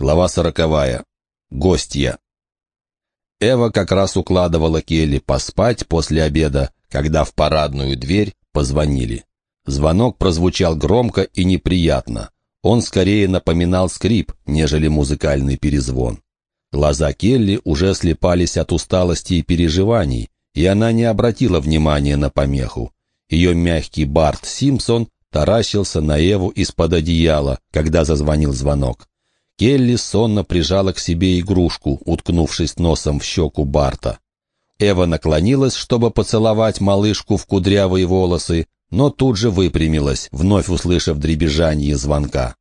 Глава сороковая. Гостья. Эва как раз укладывала Келли поспать после обеда, когда в парадную дверь позвонили. Звонок прозвучал громко и неприятно. Он скорее напоминал скрип, нежели музыкальный перезвон. Глаза Келли уже слепались от усталости и переживаний, и она не обратила внимания на помеху. Ее мягкий Барт Симпсон таращился на Эву из-под одеяла, когда зазвонил звонок. Келли сонно прижала к себе игрушку, уткнувшись носом в щеку Барта. Эва наклонилась, чтобы поцеловать малышку в кудрявые волосы, но тут же выпрямилась, вновь услышав дребезжание звонка.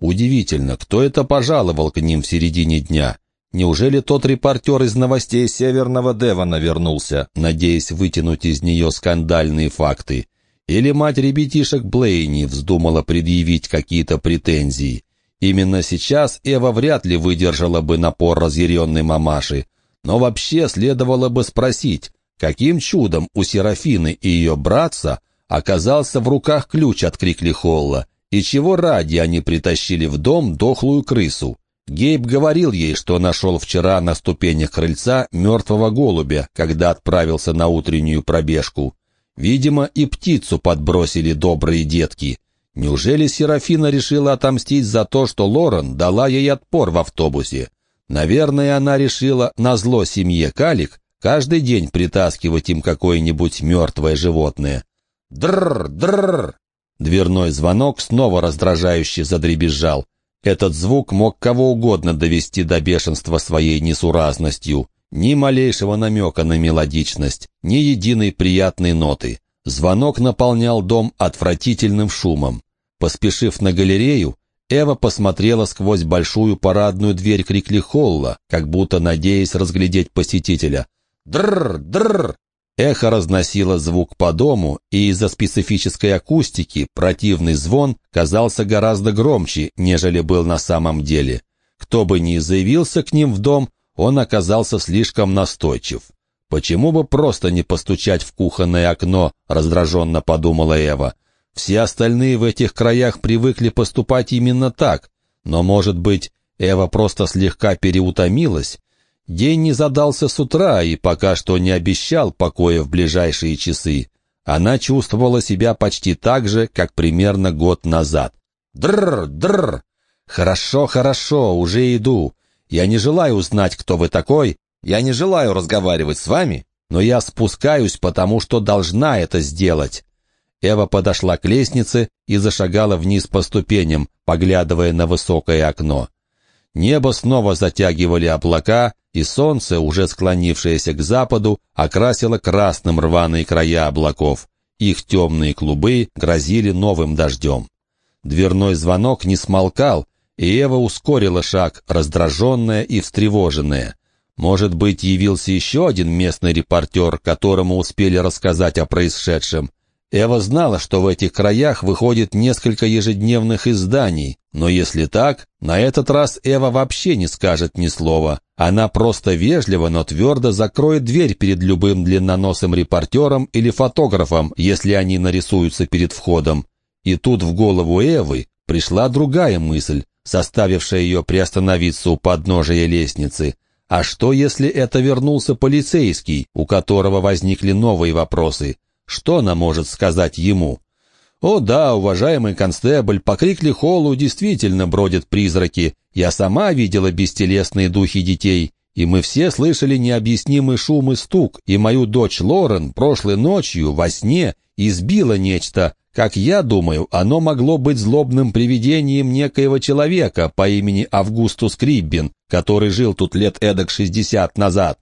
Удивительно, кто это пожаловал к ним в середине дня? Неужели тот репортер из новостей Северного Девона вернулся, надеясь вытянуть из нее скандальные факты? Или мать ребятишек Блейни вздумала предъявить какие-то претензии? Именно сейчас Эва вряд ли выдержала бы напор разъяренной мамаши. Но вообще следовало бы спросить, каким чудом у Серафины и ее братца оказался в руках ключ от Крикли Холла, и чего ради они притащили в дом дохлую крысу. Гейб говорил ей, что нашел вчера на ступенях крыльца мертвого голубя, когда отправился на утреннюю пробежку. Видимо, и птицу подбросили добрые детки — Неужели Серафина решила отомстить за то, что Лорен дала ей отпор в автобусе? Наверное, она решила на зло семье Калик каждый день притаскивать им какое-нибудь мертвое животное. Дрррр, дрррр. Дверной звонок снова раздражающе задребезжал. Этот звук мог кого угодно довести до бешенства своей несуразностью. Ни малейшего намека на мелодичность, ни единой приятной ноты. Звонок наполнял дом отвратительным шумом. Поспешив на галерею, Эва посмотрела сквозь большую парадную дверь Крикли-Холла, как будто надеясь разглядеть посетителя. Дррр, дррр. Эхо разносило звук по дому, и из-за специфической акустики противный звон казался гораздо громче, нежели был на самом деле. Кто бы ни заявился к ним в дом, он оказался слишком настойчив. «Почему бы просто не постучать в кухонное окно?» — раздраженно подумала Эва. «Все остальные в этих краях привыкли поступать именно так. Но, может быть, Эва просто слегка переутомилась? День не задался с утра и пока что не обещал покоя в ближайшие часы. Она чувствовала себя почти так же, как примерно год назад. Дрр, дрр. Хорошо, хорошо, уже иду. Я не желаю узнать, кто вы такой, я не желаю разговаривать с вами, но я спускаюсь, потому что должна это сделать». Эва подошла к лестнице и зашагала вниз по ступеням, поглядывая на высокое окно. Небо снова затягивали облака, и солнце, уже склонившееся к западу, окрасило красным рваные края облаков. Их темные клубы грозили новым дождем. Дверной звонок не смолкал, и Эва ускорила шаг, раздраженная и встревоженная. Может быть, явился еще один местный репортер, которому успели рассказать о происшедшем. Эва знала, что в этих краях выходит несколько ежедневных изданий, но если так, на этот раз Эва вообще не скажет ни слова. Она просто вежливо, но твердо закроет дверь перед любым длинноносым репортером или фотографом, если они нарисуются перед входом. И тут в голову Эвы пришла другая мысль, составившая ее приостановиться у подножия лестницы. А что, если это вернулся полицейский, у которого возникли новые вопросы? Что она может сказать ему? «О да, уважаемый констебль, по Крикли Холлу действительно бродят призраки. Я сама видела бестелесные духи детей, и мы все слышали необъяснимый шум и стук, и мою дочь Лорен прошлой ночью во сне избила нечто, как я думаю, оно могло быть злобным привидением некоего человека по имени Августус Криббин, который жил тут лет эдак шестьдесят назад.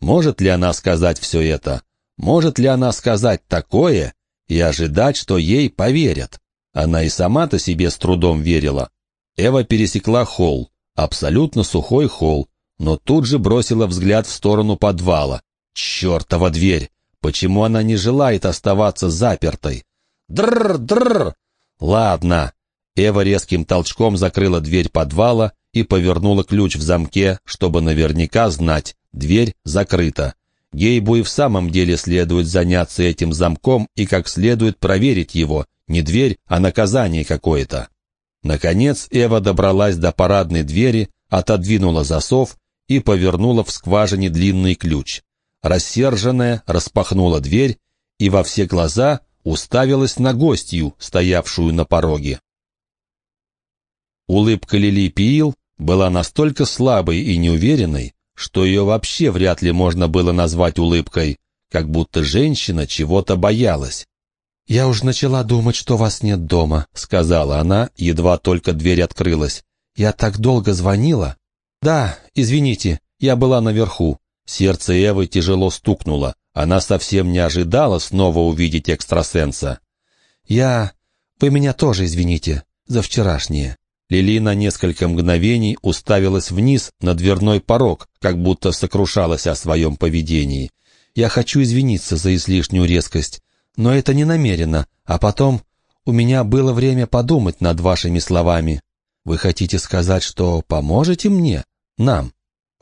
Может ли она сказать все это? Может ли она сказать такое и ожидать, что ей поверят? Она и сама-то себе с трудом верила. Эва пересекла холл, абсолютно сухой холл, но тут же бросила взгляд в сторону подвала. Чертова дверь! Почему она не желает оставаться запертой? Дрррр-дрррр! Ладно. Эва резким толчком закрыла дверь подвала и повернула ключ в замке, чтобы наверняка знать, дверь закрыта. Гейбу и в самом деле следует заняться этим замком и как следует проверить его. Не дверь, а наказание какое-то. Наконец Эва добралась до парадной двери, отодвинула засов и повернула в скважине длинный ключ. Рассерженная распахнула дверь и во все глаза уставилась на гостью, стоявшую на пороге. Улыбка Лили Пиил была настолько слабой и неуверенной, что ее вообще вряд ли можно было назвать улыбкой, как будто женщина чего-то боялась. «Я уж начала думать, что вас нет дома», — сказала она, едва только дверь открылась. «Я так долго звонила». «Да, извините, я была наверху». Сердце Эвы тяжело стукнуло. Она совсем не ожидала снова увидеть экстрасенса. «Я... Вы меня тоже извините за вчерашнее». Лили на несколько мгновений уставилась вниз на дверной порог, как будто сокрушалась о своем поведении. «Я хочу извиниться за излишнюю резкость, но это не намеренно, а потом у меня было время подумать над вашими словами. Вы хотите сказать, что поможете мне? Нам?»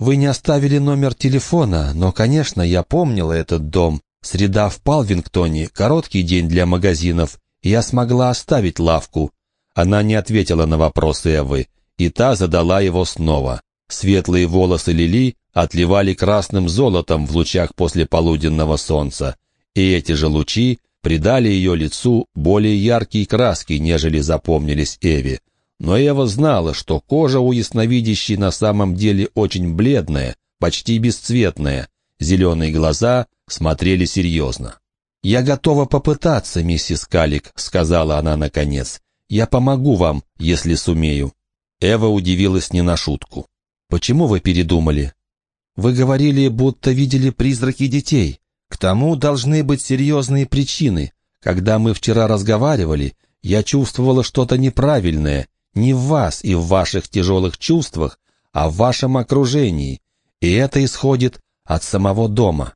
Вы не оставили номер телефона, но, конечно, я помнила этот дом. Среда в Палвингтоне, короткий день для магазинов, я смогла оставить лавку. Она не ответила на вопрос Эвы, и та задала его снова. Светлые волосы Лили отливали красным золотом в лучах после полуденного солнца, и эти же лучи придали ее лицу более яркие краски, нежели запомнились Эве. Но Эва знала, что кожа у ясновидящей на самом деле очень бледная, почти бесцветная. Зеленые глаза смотрели серьезно. «Я готова попытаться, миссис Калик», — сказала она наконец. «Я помогу вам, если сумею». Эва удивилась не на шутку. «Почему вы передумали?» «Вы говорили, будто видели призраки детей. К тому должны быть серьезные причины. Когда мы вчера разговаривали, я чувствовала что-то неправильное, не в вас и в ваших тяжелых чувствах, а в вашем окружении, и это исходит от самого дома.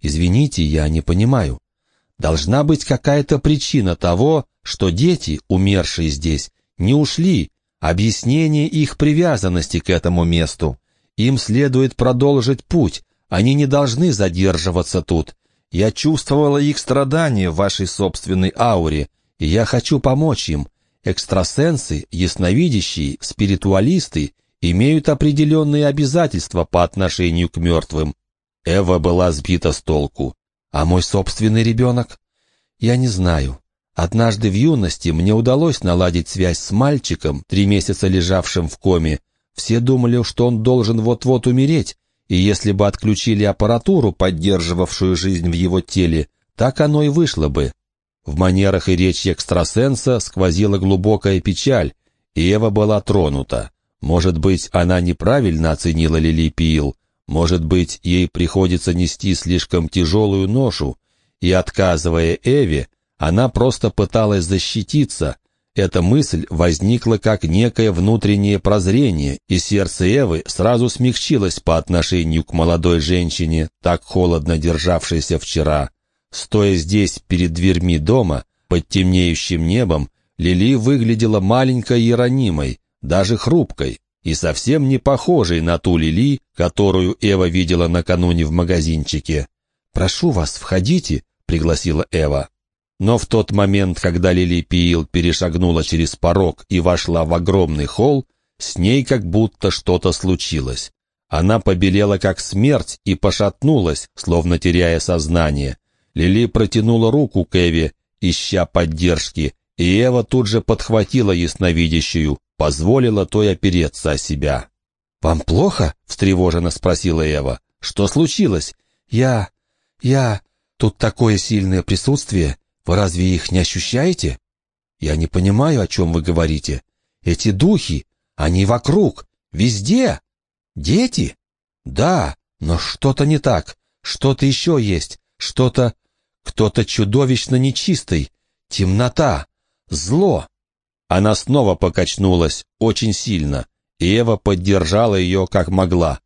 Извините, я не понимаю. Должна быть какая-то причина того, что дети, умершие здесь, не ушли, объяснение их привязанности к этому месту. Им следует продолжить путь, они не должны задерживаться тут. Я чувствовала их страдания в вашей собственной ауре, и я хочу помочь им, Экстрасенсы, ясновидящие, спиритуалисты имеют определенные обязательства по отношению к мертвым. Эва была сбита с толку. А мой собственный ребенок? Я не знаю. Однажды в юности мне удалось наладить связь с мальчиком, три месяца лежавшим в коме. Все думали, что он должен вот-вот умереть, и если бы отключили аппаратуру, поддерживавшую жизнь в его теле, так оно и вышло бы. В манерах и речи экстрасенса сквозила глубокая печаль, и Эва была тронута. Может быть, она неправильно оценила Лили Пил, может быть, ей приходится нести слишком тяжелую ношу, и, отказывая Эве, она просто пыталась защититься. Эта мысль возникла как некое внутреннее прозрение, и сердце Эвы сразу смягчилось по отношению к молодой женщине, так холодно державшейся вчера. Стоя здесь, перед дверьми дома, под темнеющим небом, Лили выглядела маленькой Иеронимой, даже хрупкой, и совсем не похожей на ту Лили, которую Эва видела накануне в магазинчике. «Прошу вас, входите», — пригласила Эва. Но в тот момент, когда Лили Пиил перешагнула через порог и вошла в огромный холл, с ней как будто что-то случилось. Она побелела как смерть и пошатнулась, словно теряя сознание. Лили протянула руку к Эве, ища поддержки, и Эва тут же подхватила ясновидящую, позволила той опереться о себя. «Вам плохо?» — встревоженно спросила Эва. «Что случилось?» «Я... я... Тут такое сильное присутствие. Вы разве их не ощущаете?» «Я не понимаю, о чем вы говорите. Эти духи, они вокруг, везде. Дети?» «Да, но что-то не так. Что-то еще есть. Что-то... Кто-то чудовищно нечистый. Темнота. Зло. Она снова покачнулась, очень сильно, и Эва поддержала ее как могла.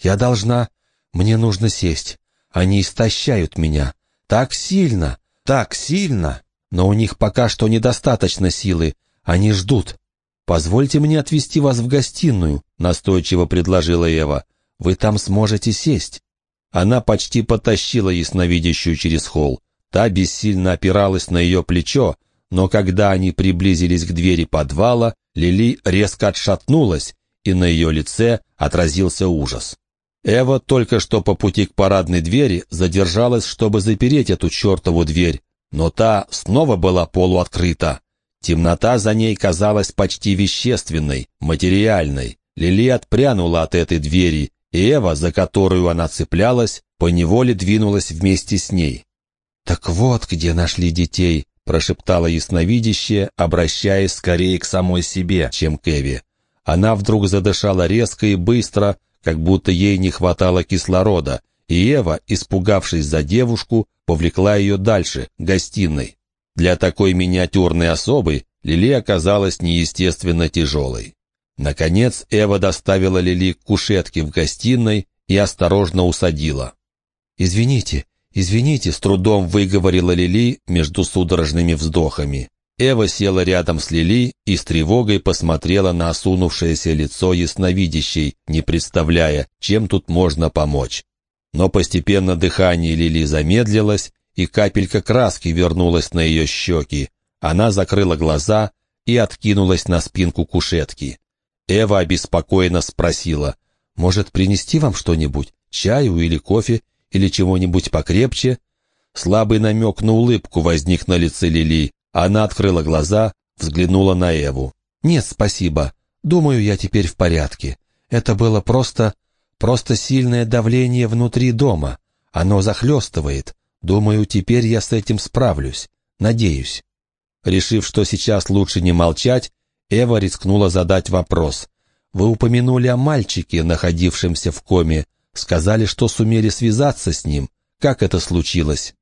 «Я должна... Мне нужно сесть. Они истощают меня. Так сильно, так сильно. Но у них пока что недостаточно силы. Они ждут. Позвольте мне отвезти вас в гостиную», — настойчиво предложила Эва. «Вы там сможете сесть». Она почти потащила ясновидящую через холл. Та бессильно опиралась на ее плечо, но когда они приблизились к двери подвала, Лили резко отшатнулась, и на ее лице отразился ужас. Эва только что по пути к парадной двери задержалась, чтобы запереть эту чертову дверь, но та снова была полуоткрыта. Темнота за ней казалась почти вещественной, материальной. Лили отпрянула от этой двери, Эва, за которую она цеплялась, поневоле двинулась вместе с ней. «Так вот, где нашли детей», — прошептала ясновидящая, обращаясь скорее к самой себе, чем к Эве. Она вдруг задышала резко и быстро, как будто ей не хватало кислорода, и Ева, испугавшись за девушку, повлекла ее дальше, гостиной. Для такой миниатюрной особы Лили оказалась неестественно тяжелой. Наконец Эва доставила Лили к кушетке в гостиной и осторожно усадила. «Извините, извините», — с трудом выговорила Лили между судорожными вздохами. Эва села рядом с Лили и с тревогой посмотрела на осунувшееся лицо ясновидящей, не представляя, чем тут можно помочь. Но постепенно дыхание Лили замедлилось, и капелька краски вернулась на ее щеки. Она закрыла глаза и откинулась на спинку кушетки. Эва обеспокоенно спросила, «Может, принести вам что-нибудь? Чаю или кофе? Или чего-нибудь покрепче?» Слабый намек на улыбку возник на лице Лили. Она открыла глаза, взглянула на Эву. «Нет, спасибо. Думаю, я теперь в порядке. Это было просто... просто сильное давление внутри дома. Оно захлестывает. Думаю, теперь я с этим справлюсь. Надеюсь». Решив, что сейчас лучше не молчать, Эва рискнула задать вопрос. «Вы упомянули о мальчике, находившемся в коме. Сказали, что сумели связаться с ним. Как это случилось?»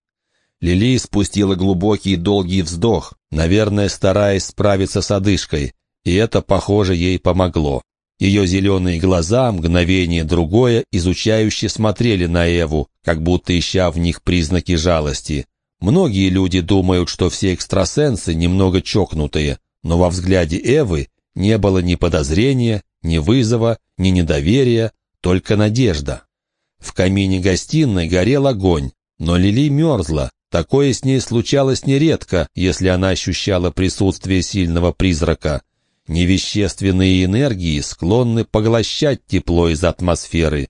Лили спустила глубокий и долгий вздох, наверное, стараясь справиться с одышкой, и это, похоже, ей помогло. Ее зеленые глаза, мгновение другое, изучающе смотрели на Эву, как будто ища в них признаки жалости. Многие люди думают, что все экстрасенсы немного чокнутые, но во взгляде Эвы не было ни подозрения, ни вызова, ни недоверия, только надежда. В камине гостиной горел огонь, но Лили мерзла. Такое с ней случалось нередко, если она ощущала присутствие сильного призрака. Невещественные энергии склонны поглощать тепло из атмосферы.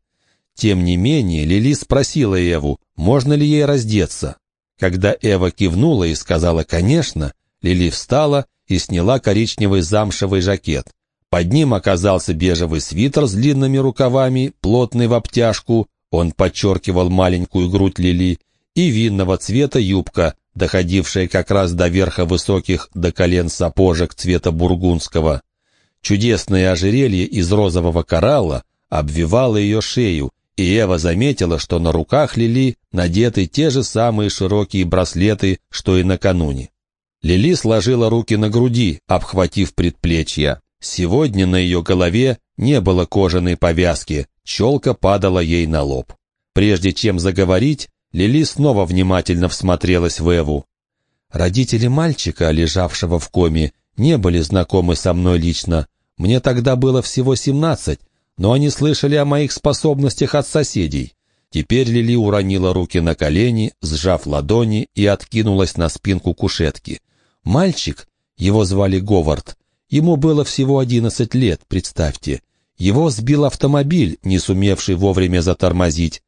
Тем не менее, Лили спросила Эву, можно ли ей раздеться. Когда Эва кивнула и сказала «конечно», Лили встала и сняла коричневый замшевый жакет. Под ним оказался бежевый свитер с длинными рукавами, плотный в обтяжку, он подчеркивал маленькую грудь Лили, и винного цвета юбка, доходившая как раз до верха высоких до колен сапожек цвета бургундского. Чудесное ожерелье из розового коралла обвивало ее шею, и Эва заметила, что на руках Лили надеты те же самые широкие браслеты, что и накануне. Лили сложила руки на груди, обхватив предплечья. Сегодня на ее голове не было кожаной повязки, челка падала ей на лоб. Прежде чем заговорить, Лили снова внимательно всмотрелась в Эву. Родители мальчика, лежавшего в коме, не были знакомы со мной лично. Мне тогда было всего семнадцать, но они слышали о моих способностях от соседей. Теперь Лили уронила руки на колени, сжав ладони и откинулась на спинку кушетки. Мальчик, его звали Говард, ему было всего одиннадцать лет, представьте. Его сбил автомобиль, не сумевший вовремя затормозить.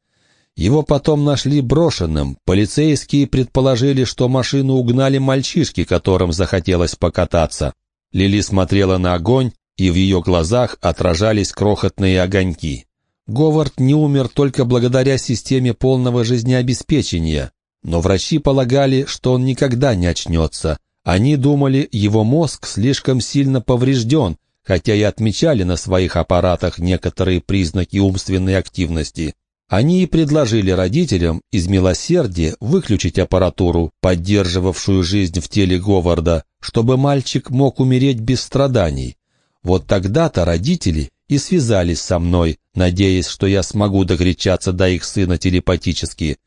Его потом нашли брошенным. Полицейские предположили, что машину угнали мальчишки, которым захотелось покататься. Лили смотрела на огонь, и в ее глазах отражались крохотные огоньки. Говард не умер только благодаря системе полного жизнеобеспечения, но врачи полагали, что он никогда не очнется. Они думали, его мозг слишком сильно поврежден, хотя и отмечали на своих аппаратах некоторые признаки умственной активности. Они и предложили родителям из милосердия выключить аппаратуру, поддерживавшую жизнь в теле Говарда, чтобы мальчик мог умереть без страданий. Вот тогда-то родители и связались со мной, надеясь, что я смогу докричаться до их сына телепатически.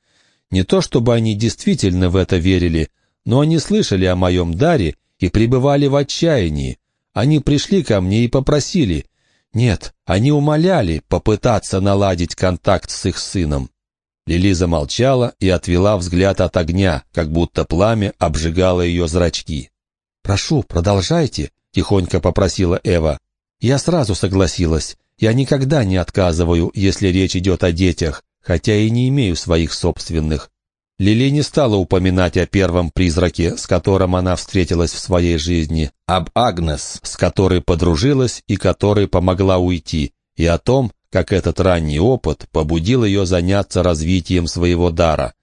Не то чтобы они действительно в это верили, но они слышали о моем даре и пребывали в отчаянии. Они пришли ко мне и попросили, нет, они умоляли попытаться наладить контакт с их сыном. Лили замолчала и отвела взгляд от огня, как будто пламя обжигало ее зрачки. «Прошу, продолжайте. — тихонько попросила Эва. Я сразу согласилась. Я никогда не отказываю, если речь идет о детях, хотя и не имею своих собственных. Лили не стала упоминать о первом призраке, с которым она встретилась в своей жизни, об Агнес, с которой подружилась и которой помогла уйти, и о том, как этот ранний опыт побудил ее заняться развитием своего дара.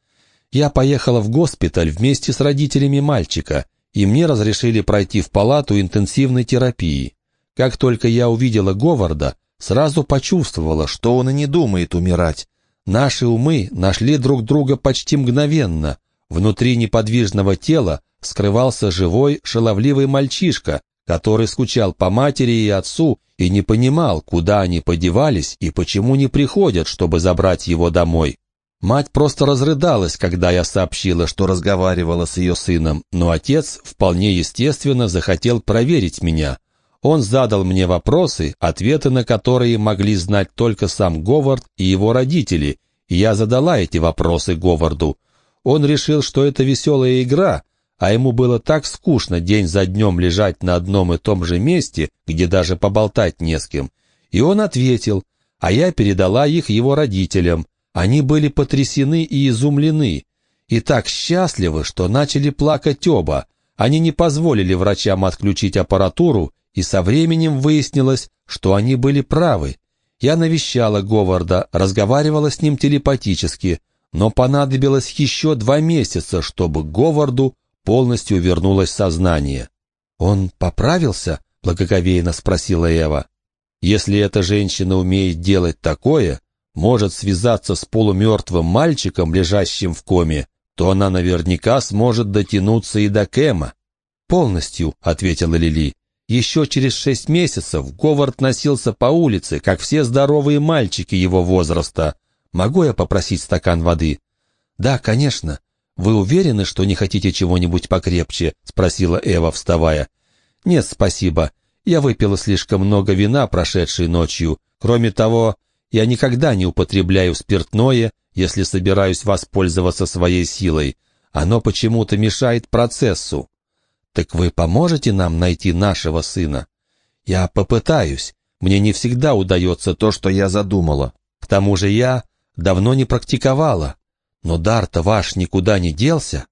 Я поехала в госпиталь вместе с родителями мальчика, и мне разрешили пройти в палату интенсивной терапии. Как только я увидела Говарда, сразу почувствовала, что он и не думает умирать. Наши умы нашли друг друга почти мгновенно. Внутри неподвижного тела скрывался живой, шаловливый мальчишка, который скучал по матери и отцу и не понимал, куда они подевались и почему не приходят, чтобы забрать его домой. Мать просто разрыдалась, когда я сообщила, что разговаривала с ее сыном, но отец вполне естественно захотел проверить меня. Он задал мне вопросы, ответы на которые могли знать только сам Говард и его родители, я задала эти вопросы Говарду. Он решил, что это веселая игра, а ему было так скучно день за днем лежать на одном и том же месте, где даже поболтать не с кем. И он ответил, а я передала их его родителям. Они были потрясены и изумлены, и так счастливы, что начали плакать оба. Они не позволили врачам отключить аппаратуру, и со временем выяснилось, что они были правы. Я навещала Говарда, разговаривала с ним телепатически, но понадобилось еще два месяца, чтобы Говарду полностью вернулось сознание. «Он поправился?» — благоговейно спросила Эва. «Если эта женщина умеет делать такое, может связаться с полумертвым мальчиком, лежащим в коме, то она наверняка сможет дотянуться и до Кэма». «Полностью», — ответила Лили. Еще через шесть месяцев Говард носился по улице, как все здоровые мальчики его возраста. Могу я попросить стакан воды? Да, конечно. Вы уверены, что не хотите чего-нибудь покрепче? Спросила Эва, вставая. Нет, спасибо. Я выпила слишком много вина прошедшей ночью. Кроме того, я никогда не употребляю спиртное, если собираюсь воспользоваться своей силой. Оно почему-то мешает процессу. «Так вы поможете нам найти нашего сына?» «Я попытаюсь. Мне не всегда удается то, что я задумала. К тому же я давно не практиковала. Но дар-то ваш никуда не делся».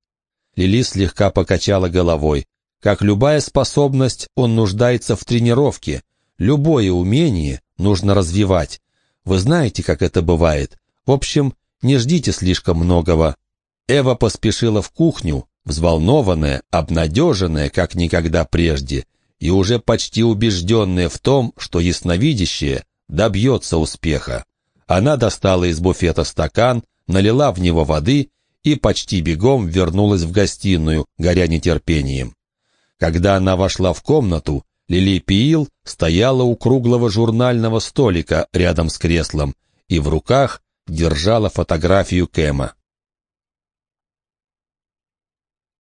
Лили слегка покачала головой. Как любая способность, он нуждается в тренировке. Любое умение нужно развивать. Вы знаете, как это бывает. В общем, не ждите слишком многого. Эва поспешила в кухню, взволнованная, обнадеженная, как никогда прежде, и уже почти убежденная в том, что ясновидящее добьется успеха. Она достала из буфета стакан, налила в него воды и почти бегом вернулась в гостиную, горя нетерпением. Когда она вошла в комнату, Лили Пиил стояла у круглого журнального столика рядом с креслом и в руках держала фотографию Кэма.